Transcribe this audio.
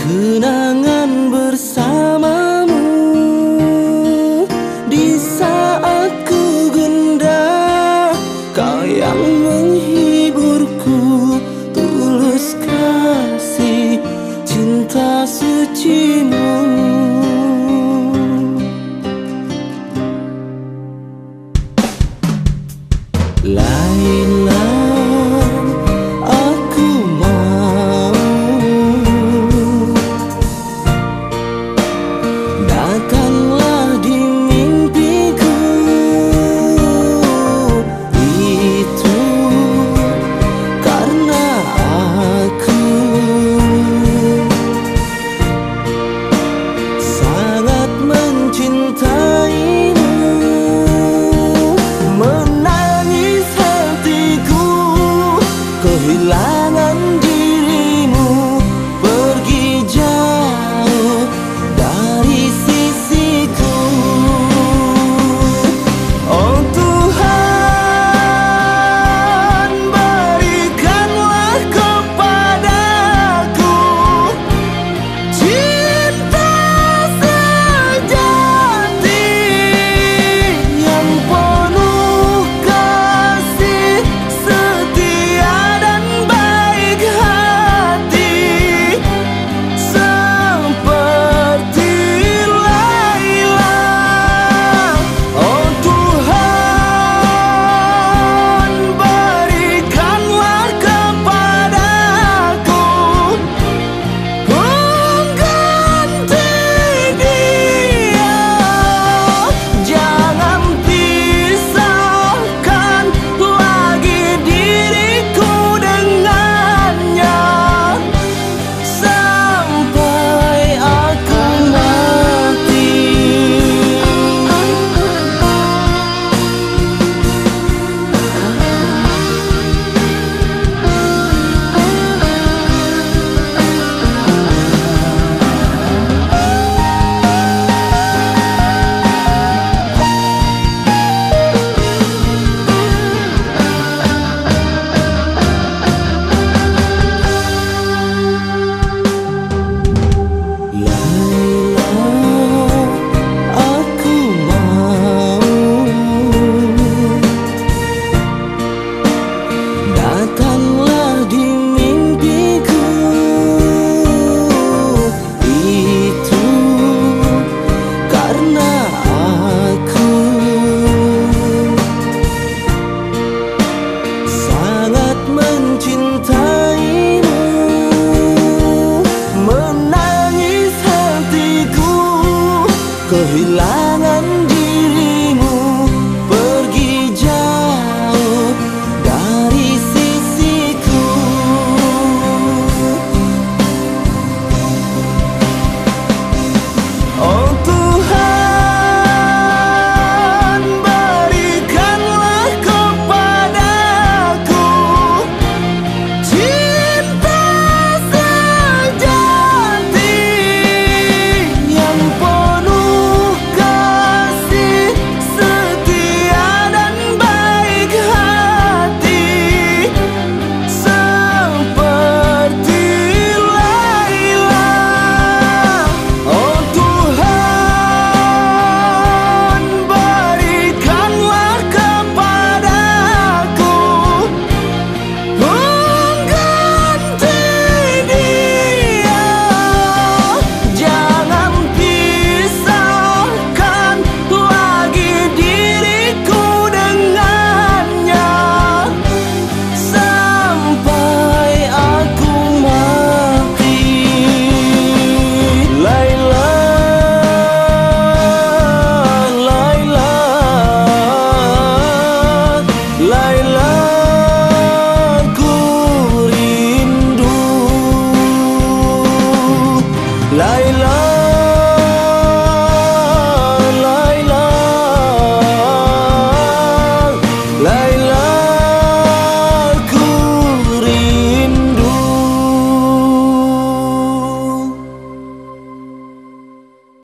kenangan bersamamu di saat ku gundah kau yang menghiburku. Tulus kasih cinta sucimu Life